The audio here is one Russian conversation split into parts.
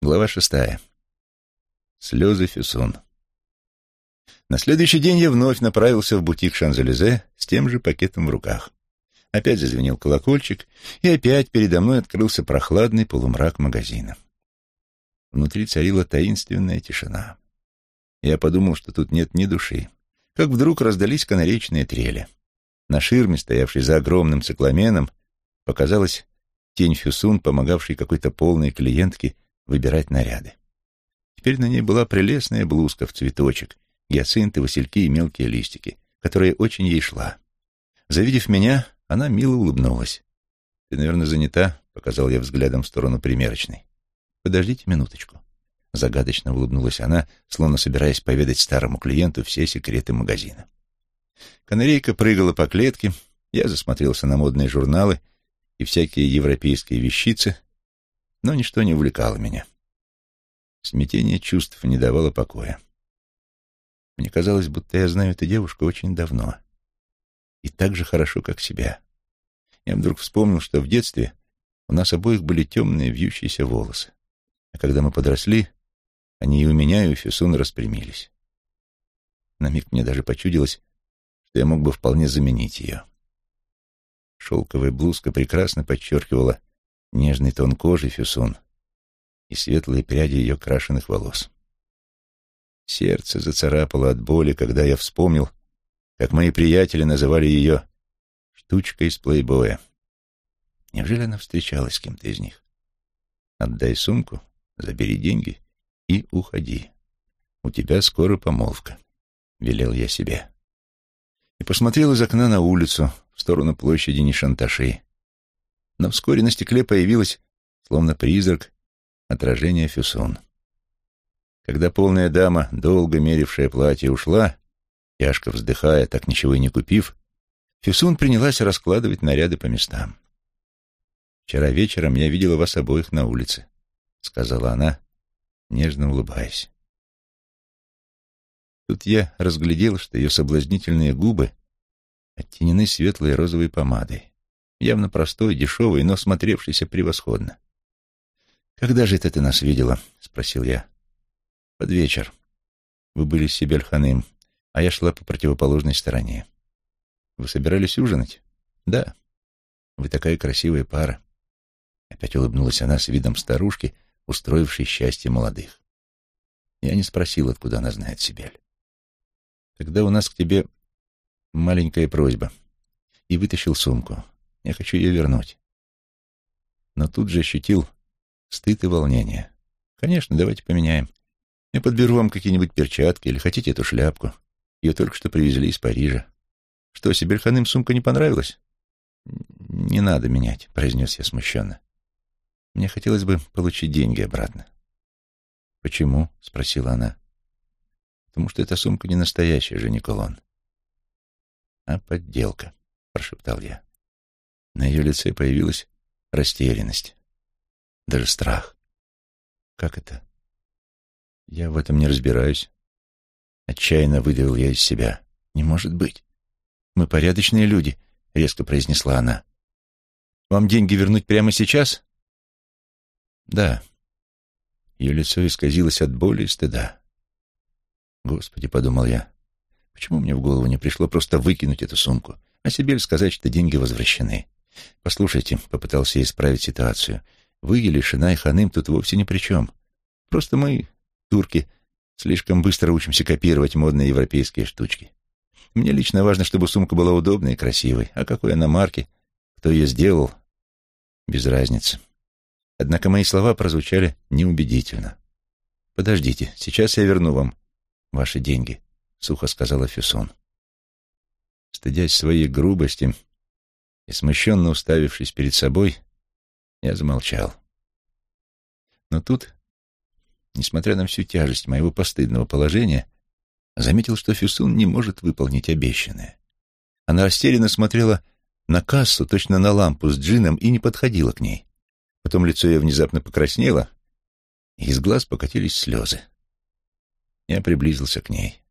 Глава шестая. Слезы Фюсон. На следующий день я вновь направился в бутик Шанзелезе с тем же пакетом в руках. Опять зазвенел колокольчик, и опять передо мной открылся прохладный полумрак магазина. Внутри царила таинственная тишина. Я подумал, что тут нет ни души. Как вдруг раздались канаречные трели. На ширме, стоявшей за огромным цикламеном, показалась тень Фюсун, помогавшей какой-то полной клиентке выбирать наряды. Теперь на ней была прелестная блузка в цветочек, гиацинты, васильки и мелкие листики, которая очень ей шла. Завидев меня, она мило улыбнулась. «Ты, наверное, занята?» — показал я взглядом в сторону примерочной. «Подождите минуточку». Загадочно улыбнулась она, словно собираясь поведать старому клиенту все секреты магазина. Канарейка прыгала по клетке, я засмотрелся на модные журналы и всякие европейские вещицы, но ничто не увлекало меня. Смятение чувств не давало покоя. Мне казалось, будто я знаю эту девушку очень давно. И так же хорошо, как себя. Я вдруг вспомнил, что в детстве у нас обоих были темные вьющиеся волосы. А когда мы подросли, они и у меня, и у Фесуна распрямились. На миг мне даже почудилось, что я мог бы вполне заменить ее. Шелковая блузка прекрасно подчеркивала нежный тон кожи Фюсун и светлые пряди ее крашеных волос. Сердце зацарапало от боли, когда я вспомнил, как мои приятели называли ее «штучкой из плейбоя». Неужели она встречалась с кем-то из них? Отдай сумку, забери деньги и уходи. У тебя скоро помолвка, — велел я себе. И посмотрел из окна на улицу, в сторону площади Нишанташи, но вскоре на стекле появилось, словно призрак, отражение Фюсон. Когда полная дама, долго мерившая платье, ушла, тяжко вздыхая, так ничего и не купив, Фюсун принялась раскладывать наряды по местам. «Вчера вечером я видела вас обоих на улице», — сказала она, нежно улыбаясь. Тут я разглядел, что ее соблазнительные губы оттенены светлой розовой помадой явно простой, дешевый, но смотревшийся превосходно. «Когда же это ты нас видела?» — спросил я. «Под вечер. Вы были с Сибельханым, а я шла по противоположной стороне. Вы собирались ужинать?» «Да. Вы такая красивая пара». Опять улыбнулась она с видом старушки, устроившей счастье молодых. Я не спросил, откуда она знает Сибель. «Тогда у нас к тебе маленькая просьба». И вытащил сумку. Я хочу ее вернуть. Но тут же ощутил стыд и волнение. Конечно, давайте поменяем. Я подберу вам какие-нибудь перчатки или хотите эту шляпку. Ее только что привезли из Парижа. Что, Сибельханым сумка не понравилась? Не надо менять, произнес я смущенно. Мне хотелось бы получить деньги обратно. Почему? спросила она. Потому что эта сумка не настоящая же, Николон. А подделка, прошептал я. На ее лице появилась растерянность, даже страх. Как это? Я в этом не разбираюсь. Отчаянно выдавил я из себя. Не может быть. Мы порядочные люди, резко произнесла она. Вам деньги вернуть прямо сейчас? Да. Ее лицо исказилось от боли и стыда. Господи, подумал я, почему мне в голову не пришло просто выкинуть эту сумку, а себе сказать, что деньги возвращены? «Послушайте», — попытался исправить ситуацию, — «вы или Шина и Ханым тут вовсе ни при чем. Просто мы, турки, слишком быстро учимся копировать модные европейские штучки. Мне лично важно, чтобы сумка была удобной и красивой, а какой она марки, кто ее сделал, без разницы». Однако мои слова прозвучали неубедительно. «Подождите, сейчас я верну вам ваши деньги», — сухо сказала Фюсон. Стыдясь своей грубости, и, смущенно уставившись перед собой, я замолчал. Но тут, несмотря на всю тяжесть моего постыдного положения, заметил, что Фюсун не может выполнить обещанное. Она растерянно смотрела на кассу, точно на лампу с джином, и не подходила к ней. Потом лицо ее внезапно покраснело, и из глаз покатились слезы. Я приблизился к ней.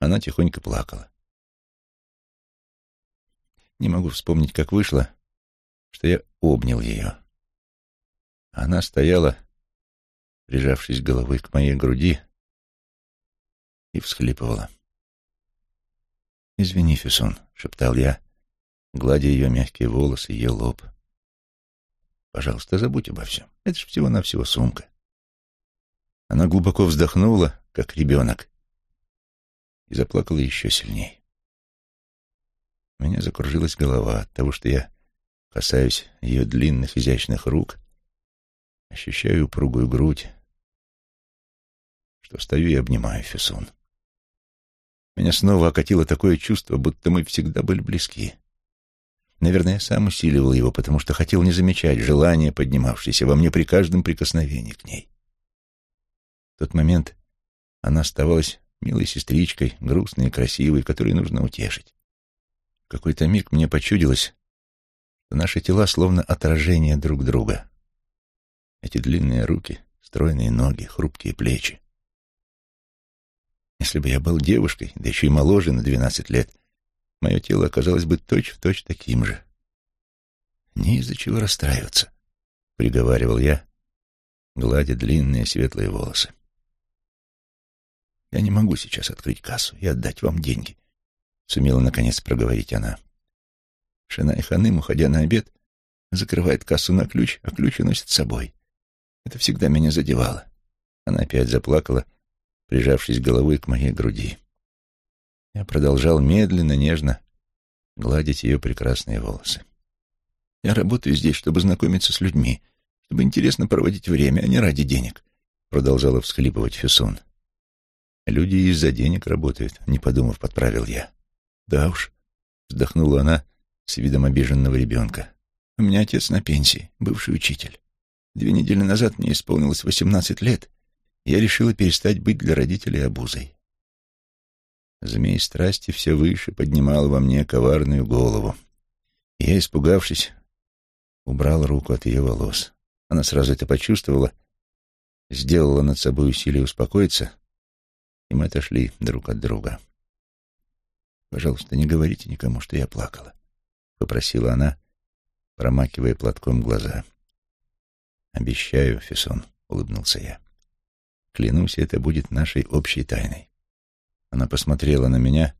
Она тихонько плакала. Не могу вспомнить, как вышло, что я обнял ее. Она стояла, прижавшись головой к моей груди, и всхлипывала. «Извини, Фюсон», — шептал я, гладя ее мягкие волосы, ее лоб. «Пожалуйста, забудь обо всем. Это же всего-навсего сумка». Она глубоко вздохнула, как ребенок, и заплакала еще сильнее. Меня закружилась голова от того, что я касаюсь ее длинных изящных рук, ощущаю упругую грудь, что стою и обнимаю Фесун. Меня снова окатило такое чувство, будто мы всегда были близки. Наверное, я сам усиливал его, потому что хотел не замечать желания, поднимавшееся во мне при каждом прикосновении к ней. В тот момент она оставалась милой сестричкой, грустной и красивой, которой нужно утешить. Какой-то миг мне почудилось, что наши тела словно отражение друг друга. Эти длинные руки, стройные ноги, хрупкие плечи. Если бы я был девушкой, да еще и моложе на двенадцать лет, мое тело оказалось бы точь-в-точь точь таким же. «Не из-за чего расстраиваться», — приговаривал я, гладя длинные светлые волосы. «Я не могу сейчас открыть кассу и отдать вам деньги», — сумела наконец проговорить она. Шина и Ханым, уходя на обед, закрывает кассу на ключ, а ключ уносит с собой. Это всегда меня задевало. Она опять заплакала, прижавшись головой к моей груди. Я продолжал медленно, нежно гладить ее прекрасные волосы. «Я работаю здесь, чтобы знакомиться с людьми, чтобы интересно проводить время, а не ради денег», — продолжала всхлипывать Фюсон. «Люди из-за денег работают», — не подумав, подправил я. «Да уж», — вздохнула она с видом обиженного ребенка. «У меня отец на пенсии, бывший учитель. Две недели назад мне исполнилось восемнадцать лет, я решила перестать быть для родителей обузой. Змей страсти все выше поднимал во мне коварную голову. Я, испугавшись, убрал руку от ее волос. Она сразу это почувствовала, сделала над собой усилие успокоиться, и мы отошли друг от друга. «Пожалуйста, не говорите никому, что я плакала», — попросила она, промакивая платком глаза. «Обещаю, Фессон», — улыбнулся я. Клянусь, это будет нашей общей тайной. Она посмотрела на меня,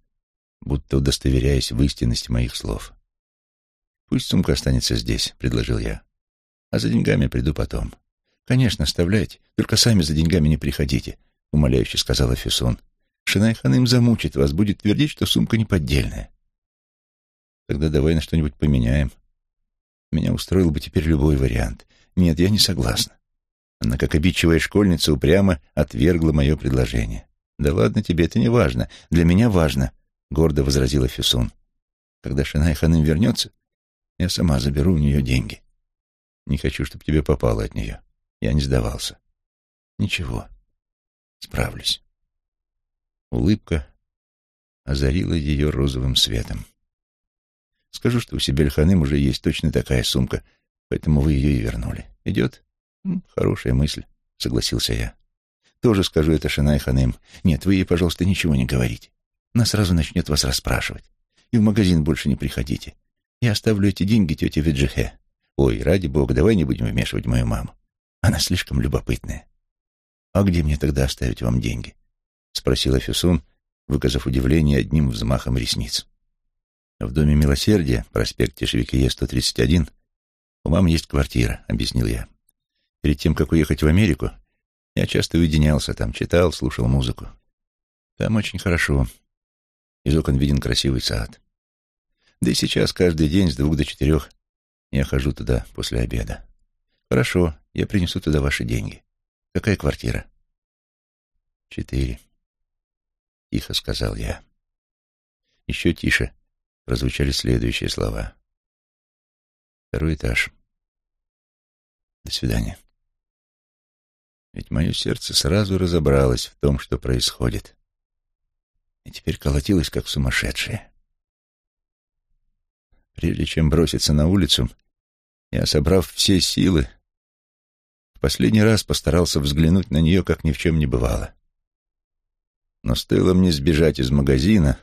будто удостоверяясь в истинности моих слов. «Пусть сумка останется здесь», — предложил я. «А за деньгами приду потом». «Конечно, оставляйте, только сами за деньгами не приходите», — умоляюще сказала Фессон. «Шинай Ханым замучит вас, будет твердить, что сумка неподдельная». «Тогда давай на что-нибудь поменяем. Меня устроил бы теперь любой вариант. Нет, я не согласна. Она, как обидчивая школьница, упрямо отвергла мое предложение. «Да ладно тебе, это не важно. Для меня важно», — гордо возразила Фюсун. «Когда Шинай Ханым вернется, я сама заберу у нее деньги. Не хочу, чтобы тебе попало от нее. Я не сдавался. Ничего, справлюсь». Улыбка озарила ее розовым светом. «Скажу, что у Сибель-Ханым уже есть точно такая сумка, поэтому вы ее и вернули. Идет?» «Хорошая мысль», — согласился я. «Тоже скажу это Шинай Ханым. Нет, вы ей, пожалуйста, ничего не говорите. Она сразу начнет вас расспрашивать. И в магазин больше не приходите. Я оставлю эти деньги тете Виджихе. Ой, ради бога, давай не будем вмешивать мою маму. Она слишком любопытная». «А где мне тогда оставить вам деньги?» — спросила Фюсун, выказав удивление одним взмахом ресниц. «В доме милосердия, проспекте Шевикие, 131, у мамы есть квартира», — объяснил я. Перед тем, как уехать в Америку, я часто уединялся там, читал, слушал музыку. Там очень хорошо. Из окон виден красивый сад. Да и сейчас каждый день с двух до четырех я хожу туда после обеда. Хорошо, я принесу туда ваши деньги. Какая квартира? Четыре. Тихо сказал я. Еще тише прозвучали следующие слова. Второй этаж. До свидания. Ведь мое сердце сразу разобралось в том, что происходит. И теперь колотилось, как сумасшедшее. Прежде чем броситься на улицу, я, собрав все силы, в последний раз постарался взглянуть на нее, как ни в чем не бывало. Но стоило мне сбежать из магазина,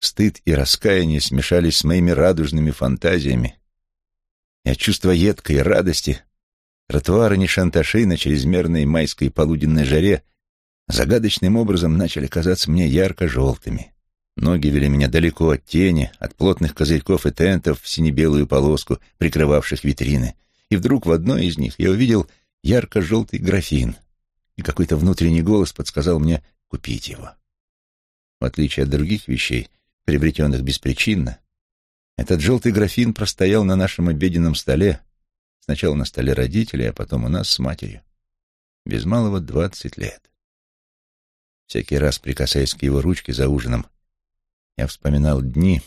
стыд и раскаяние смешались с моими радужными фантазиями, и от чувства едкой радости Тротуары Нишанташи на чрезмерной майской полуденной жаре загадочным образом начали казаться мне ярко-желтыми. Ноги вели меня далеко от тени, от плотных козырьков и тентов в сине-белую полоску, прикрывавших витрины. И вдруг в одной из них я увидел ярко-желтый графин, и какой-то внутренний голос подсказал мне купить его. В отличие от других вещей, приобретенных беспричинно, этот желтый графин простоял на нашем обеденном столе, сначала на столе родителей, а потом у нас с матерью, без малого двадцать лет. Всякий раз, прикасаясь к его ручке за ужином, я вспоминал дни,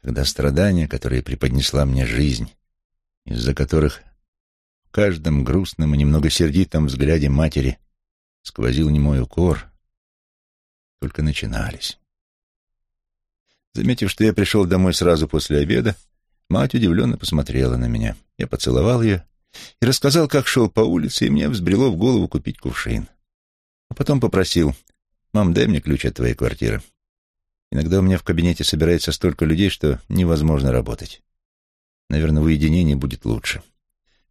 когда страдания, которые преподнесла мне жизнь, из-за которых в каждом грустном и немного сердитом взгляде матери сквозил немой укор, только начинались. Заметив, что я пришел домой сразу после обеда, мать удивленно посмотрела на меня. Я поцеловал ее и рассказал, как шел по улице, и мне взбрело в голову купить кувшин. А потом попросил, «Мам, дай мне ключ от твоей квартиры. Иногда у меня в кабинете собирается столько людей, что невозможно работать. Наверное, в уединении будет лучше.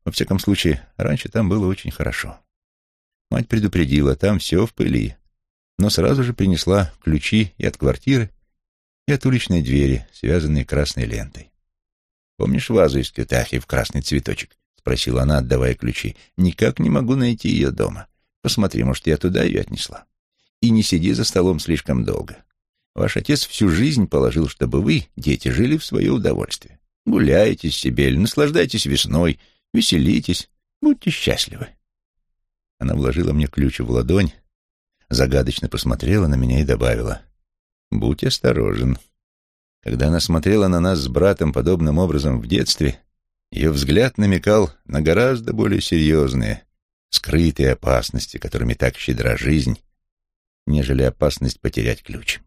Во всяком случае, раньше там было очень хорошо». Мать предупредила, там все в пыли, но сразу же принесла ключи и от квартиры, и от уличной двери, связанной красной лентой. «Помнишь вазу из кютахи в красный цветочек?» — спросила она, отдавая ключи. «Никак не могу найти ее дома. Посмотри, может, я туда ее отнесла. И не сиди за столом слишком долго. Ваш отец всю жизнь положил, чтобы вы, дети, жили в свое удовольствие. Гуляйте, Сибель, наслаждайтесь весной, веселитесь, будьте счастливы». Она вложила мне ключ в ладонь, загадочно посмотрела на меня и добавила — Будь осторожен. Когда она смотрела на нас с братом подобным образом в детстве, ее взгляд намекал на гораздо более серьезные, скрытые опасности, которыми так щедра жизнь, нежели опасность потерять ключ.